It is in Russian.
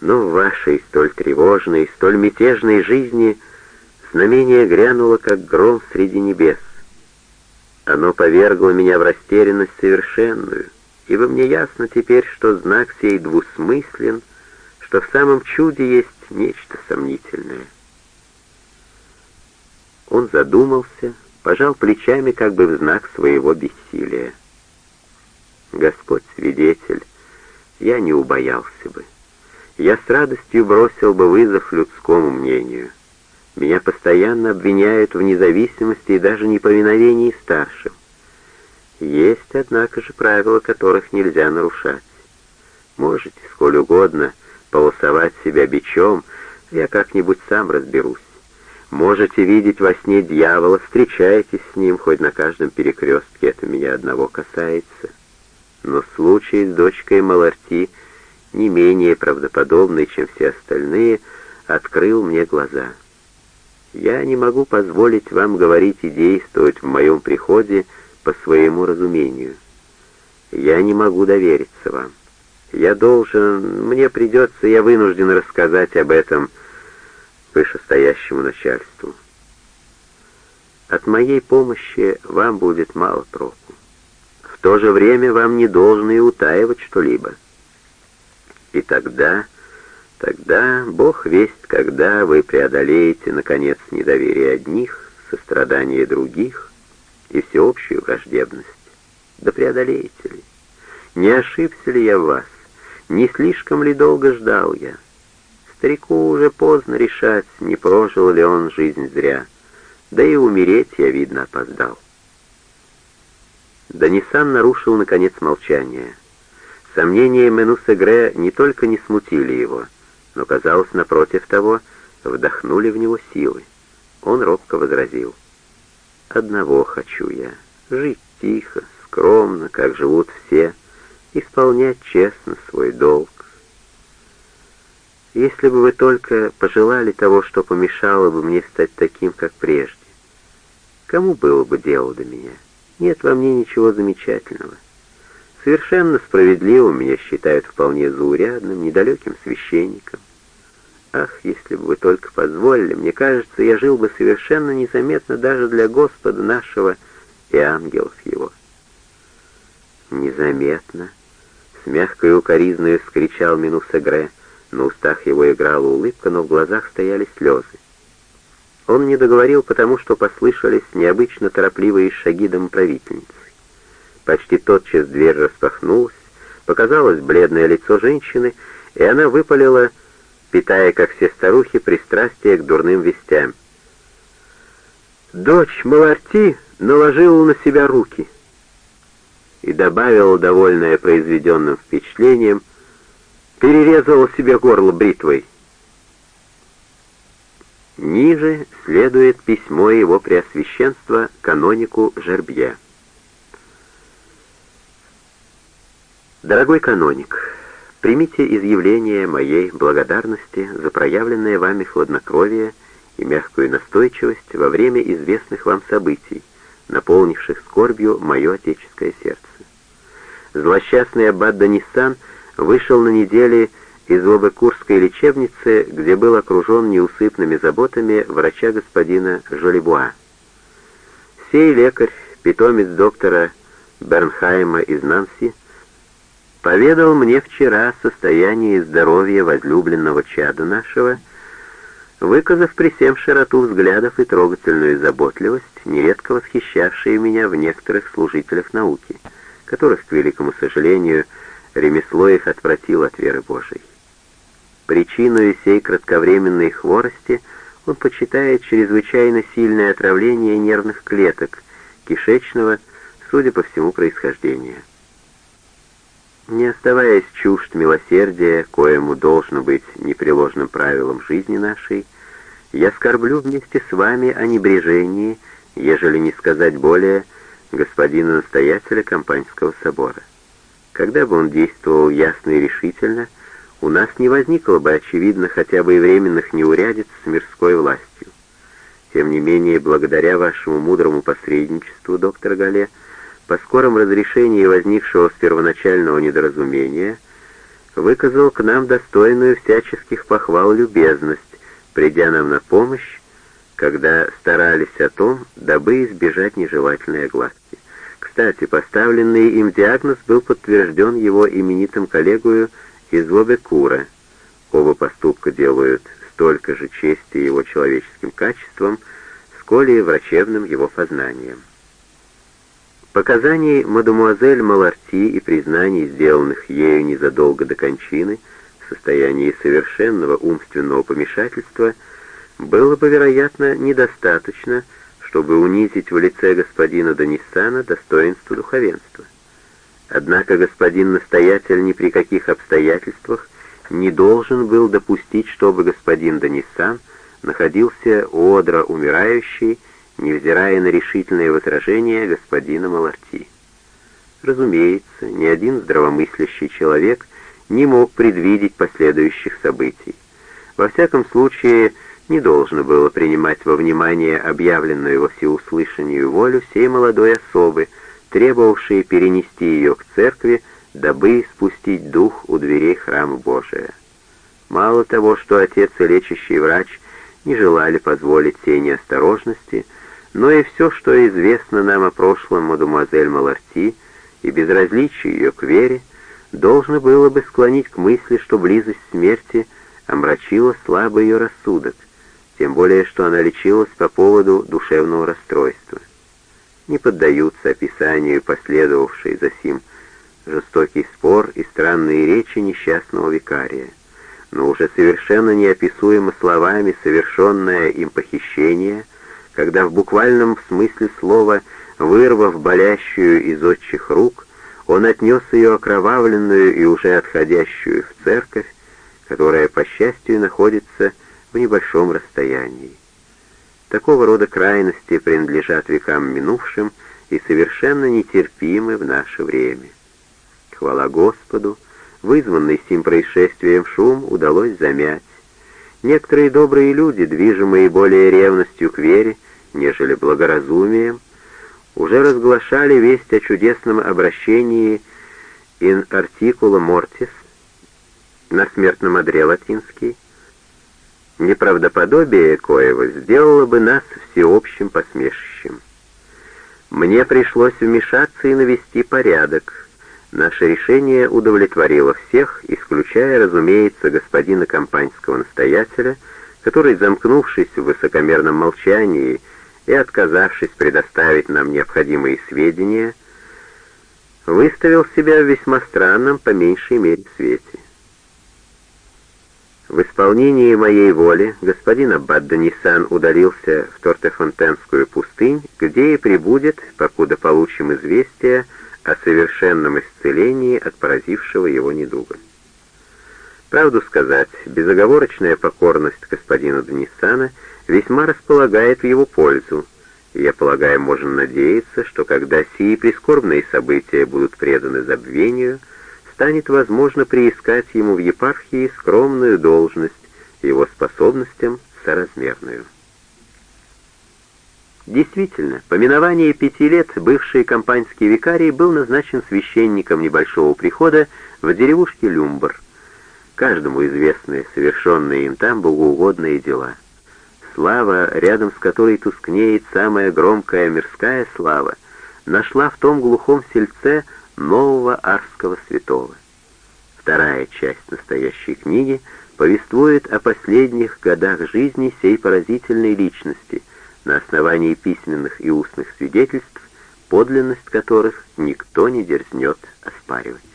Но в вашей столь тревожной, столь мятежной жизни знамение грянуло, как гром среди небес. Оно повергло меня в растерянность совершенную, ибо мне ясно теперь, что знак сей двусмыслен, что в самом чуде есть нечто сомнительное. Он задумался, пожал плечами как бы в знак своего бессилия. Господь свидетель, я не убоялся бы. Я с радостью бросил бы вызов людскому мнению. Меня постоянно обвиняют в независимости и даже неповиновении старшим. Есть, однако же, правила, которых нельзя нарушать. Можете сколь угодно полосовать себя бичом, я как-нибудь сам разберусь. Можете видеть во сне дьявола, встречаетесь с ним, хоть на каждом перекрестке это меня одного касается. Но случай с дочкой Маларти, не менее правдоподобный, чем все остальные, открыл мне глаза. Я не могу позволить вам говорить и действовать в моем приходе по своему разумению. Я не могу довериться вам. Я должен, мне придется, я вынужден рассказать об этом вышестоящему начальству. От моей помощи вам будет мало проку. В то же время вам не должно и утаивать что-либо. И тогда, тогда, Бог весть, когда вы преодолеете, наконец, недоверие одних, сострадание других и всеобщую враждебность. Да преодолеете ли? Не ошибся ли я в вас? Не слишком ли долго ждал я? Старику уже поздно решать, не прожил ли он жизнь зря. Да и умереть я, видно, опоздал. Данисан нарушил, наконец, молчание. Сомнения Менуса Гре не только не смутили его, но, казалось, напротив того, вдохнули в него силы. Он робко возразил. «Одного хочу я — жить тихо, скромно, как живут все, исполнять честно свой долг. Если бы вы только пожелали того, что помешало бы мне стать таким, как прежде, кому было бы дело до меня? Нет во мне ничего замечательного. Совершенно справедливо меня считают вполне заурядным, недалеким священником. Ах, если бы вы только позволили, мне кажется, я жил бы совершенно незаметно даже для Господа нашего и ангелов его. Незаметно, с мягкой укоризной вскричал Минусегре. На устах его играла улыбка, но в глазах стояли слезы. Он не договорил, потому что послышались необычно торопливые шаги домоправительницы. Почти тотчас дверь распахнулась, показалось бледное лицо женщины, и она выпалила, питая, как все старухи, пристрастие к дурным вестям. «Дочь Маларти наложила на себя руки» и добавила, довольная произведенным впечатлением, перерезала себе горло бритвой. Ниже следует письмо его преосвященства канонику Жербье. Дорогой каноник, примите изъявление моей благодарности за проявленное вами хладнокровие и мягкую настойчивость во время известных вам событий, наполнивших скорбью мое отеческое сердце. Злосчастный аббат Данисан вышел на неделе из Лобекурской лечебницы, где был окружен неусыпными заботами врача господина Жолибуа. Сей лекарь, питомец доктора Бернхайма из Нанси, поведал мне вчера о состоянии здоровья возлюбленного чада нашего, выказав при всем широту взглядов и трогательную заботливость, нередко восхищавшие меня в некоторых служителях науки, которых, к великому сожалению, ремесло их отвратило от веры Божией. Причиной сей кратковременной хворости он почитает чрезвычайно сильное отравление нервных клеток, кишечного, судя по всему, происхождения. Не оставаясь чужд милосердия, коему должно быть непреложным правилом жизни нашей, я скорблю вместе с вами о небрежении, ежели не сказать более, господина настоятеля Компаньского собора. Когда бы он действовал ясно и решительно, у нас не возникло бы, очевидно, хотя бы и временных неурядиц с мирской властью. Тем не менее, благодаря вашему мудрому посредничеству, доктор Гале, по скором разрешении возникшего с первоначального недоразумения, выказал к нам достойную всяческих похвал любезность, придя нам на помощь, когда старались о том, дабы избежать нежелательной огласки. Кстати, поставленный им диагноз был подтвержден его именитым коллегою из Лобекура. Оба поступка делают столько же чести его человеческим качествам, сколь и врачебным его познанием. Показаний мадемуазель Маларти и признаний, сделанных ею незадолго до кончины, в состоянии совершенного умственного помешательства – было бы, вероятно, недостаточно, чтобы унизить в лице господина Даниссана достоинство духовенства. Однако господин настоятель ни при каких обстоятельствах не должен был допустить, чтобы господин Даниссан находился у одра умирающий, невзирая на решительное возражение господина Маларти. Разумеется, ни один здравомыслящий человек не мог предвидеть последующих событий. Во всяком случае, не должно было принимать во внимание объявленную во всеуслышанию волю всей молодой особы, требовавшей перенести ее к церкви, дабы спустить дух у дверей храма Божия. Мало того, что отец и лечащий врач не желали позволить сей неосторожности, но и все, что известно нам о прошлом мадемуазель Маларти и безразличие ее к вере, должно было бы склонить к мысли, что близость смерти омрачила слабый ее рассудок, тем более что она лечилась по поводу душевного расстройства. Не поддаются описанию последовавшей за сим жестокий спор и странные речи несчастного викария, но уже совершенно неописуемо словами совершенное им похищение, когда в буквальном смысле слова, вырвав болящую из отчих рук, он отнес ее окровавленную и уже отходящую в церковь, которая, по счастью, находится в небольшом расстоянии. Такого рода крайности принадлежат векам минувшим и совершенно нетерпимы в наше время. Хвала Господу, вызванный сим происшествием шум удалось замять. Некоторые добрые люди, движимые более ревностью к вере, нежели благоразумием, уже разглашали весть о чудесном обращении in articula mortis на смертном одре латинский, Неправдоподобие коего сделало бы нас всеобщим посмешищем. Мне пришлось вмешаться и навести порядок. Наше решение удовлетворило всех, исключая, разумеется, господина компаньского настоятеля, который, замкнувшись в высокомерном молчании и отказавшись предоставить нам необходимые сведения, выставил себя в весьма странном, по меньшей мере, свете. В исполнении моей воли господин Аббат Данисан удалился в Тортефонтенскую пустынь, где и прибудет, покуда получим известие о совершенном исцелении от поразившего его недуга. Правду сказать, безоговорочная покорность господина Данисана весьма располагает в его пользу, я полагаю, можно надеяться, что когда сии прискорбные события будут преданы забвению, станет возможно приискать ему в епархии скромную должность, его способностям соразмерную. Действительно, по миновании пяти лет бывший компаньский викарий был назначен священником небольшого прихода в деревушке Люмбр. Каждому известны совершенные им там богоугодные дела. Слава, рядом с которой тускнеет самая громкая мирская слава, нашла в том глухом сельце нового арского святого. Вторая часть настоящей книги повествует о последних годах жизни сей поразительной личности на основании письменных и устных свидетельств, подлинность которых никто не дерзнет оспаривать.